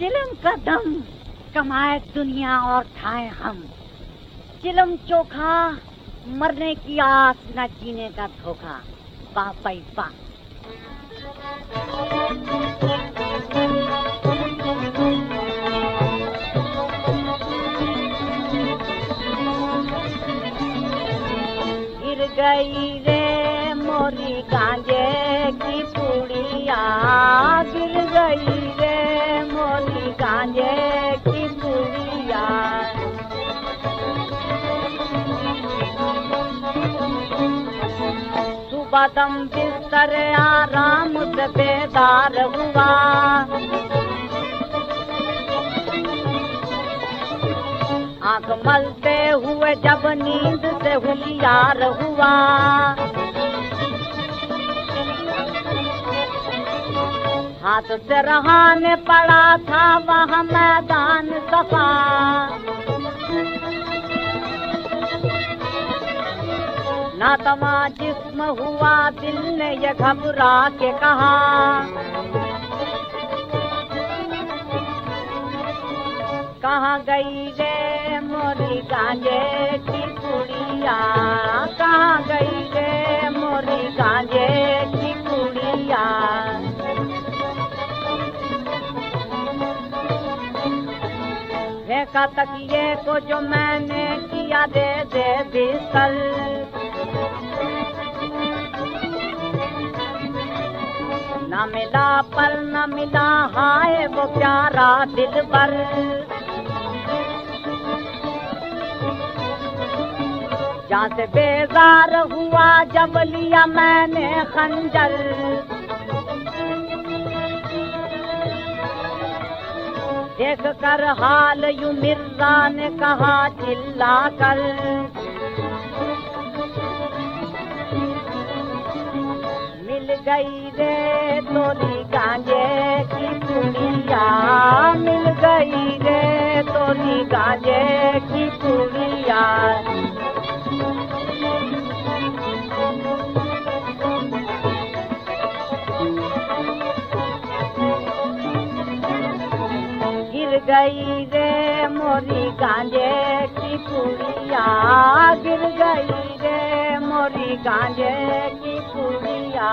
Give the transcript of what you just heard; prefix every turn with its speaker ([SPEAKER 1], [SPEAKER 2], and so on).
[SPEAKER 1] चिलम का दम कमाए दुनिया और खाए हम। चिलम चोखा, मरने की आस न जीने का धोखा। पा पैसा गिर गई रे मोरी गांजे गांजे की बिस्तर आराम से बेदार हुआ। आँख मलते हुए जब नींद से हुलियार हुआ। हाथ से रहाने पड़ा था वह मैदान सफ़ा। ना तमा जिस्म हुआ दिल ने ये घबरा के कहा। कहाँ गई रे मोरी गांजे की कुड़िया? कहाँ गई रे मोरी गांजे की कुड़िया? फेंका तकिए को जो मैंने किया दे दे बिस्तर न मिला पर न मिला हाय, वो प्यारा दिल पर। जहाँ से बेजार हुआ जब लिया मैंने खंजर देख कर हाल यू मिर्ज़ा ने कहा चिल्ला कर। मिल गई रे तोरी गांजे की पुड़िया मिल गई रे तोरी गांजे की पुड़िया गई रे मोरी गांजे की पुड़िया गिर गई रे मोरी गांजे की पुड़िया